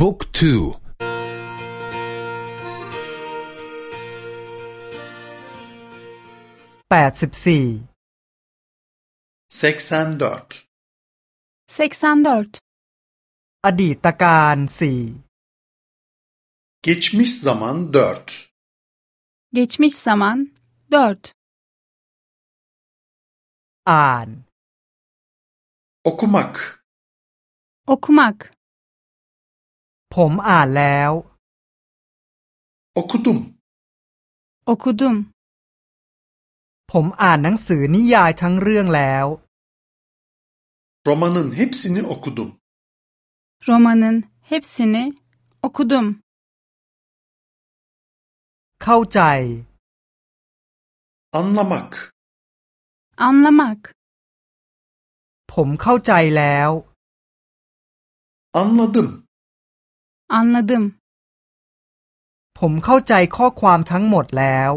บุ๊กทูแปดสิบสี่ 84 84 อดีตการสี่ Geçmiş zaman 4 Geçmiş zaman 4 อ่าน Okumak Okumak ผมอ่านแล้ว Okudum Okudum ผมอ่านหนังสือนิยายทั้งเรื่องแล้ว Romanın hepsini okudum Romanın hepsini okudum เข้าใจ Anlamak Anlamak ผมเข้าใจแล้ว Anladım Anladım ผมเข้าใจข้อความทั้งหมดแล้ว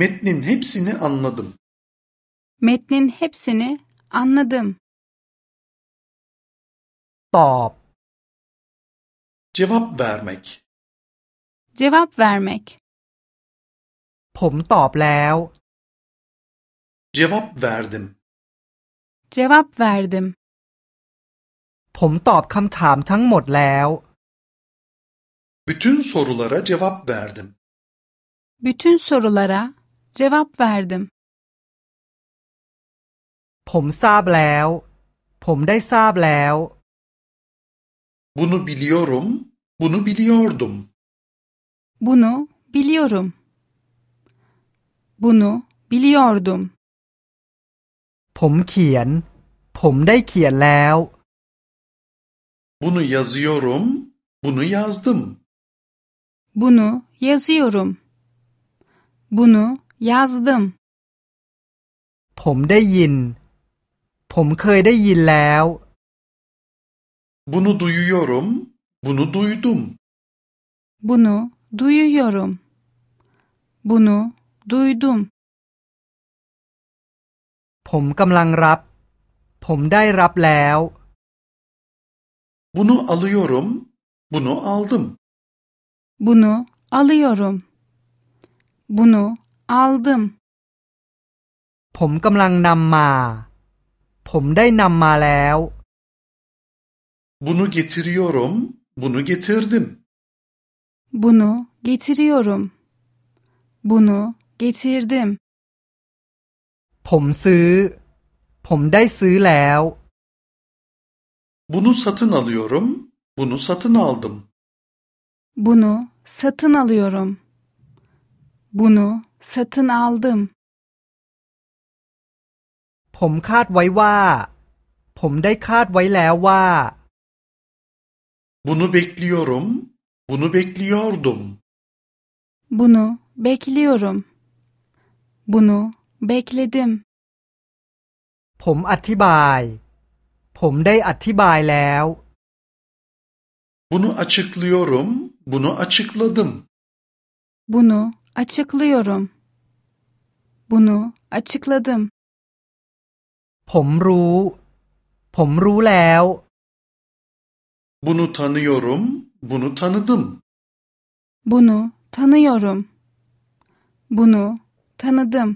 Metnin hepsini anladım Metnin hepsini anladım ตอบ Cevap vermek Cevap vermek ผมตอบแล้ว Cevap verdim Cevap verdim ผมตอบคำถามทั้งหมดแล้ว Bütün sorulara cevap verdim Bütün sorulara cevap verdim ผมทราบแล้ว ผมได้ทราบแล้ว Bunu biliyorum Bunu biliyordum Bunu biliyorum Bunu biliyordum ผมเขียน ผมได้เขียนแล้ว Bunu yazıyorum Bunu yazdım Bunu yazıyorum Bunu yazdım ผมได้ยิน ผมเคยได้ยินแล้ว Bunu duyuyorum Bunu duydum Bunu duyuyorum Bunu duydum ผมกำลังรับ ผมได้รับแล้ว Bunu alıyorum Bunu aldım Bunu alıyorum Bunu aldım ผมกำลังนำมา ผมได้นำมาแล้ว Bunu getiriyorum Bunu getirdim Bunu getiriyorum Bunu getirdim ผมซื้อ ผมได้ซื้อแล้ว Bunu satın alıyorum Bunu satın aldım Bunu satın alıyorum Bunu satın aldım ผมคาดไว้ว่า ผมได้คาดไว้แล้วว่า Bunu bekliyorum Bunu bekliyordum Bunu bekliyorum Bunu bekledim ผมอธิบาย ผมได้อธิบายแล้ว Bunu açıklıyorum Bunu açıkladım Bunu açıklıyorum Bunu açıkladım ผมรู้ ผมรู้แล้ว Bunu tanıyorum Bunu tanıdım Bunu tanıyorum Bunu tanıdım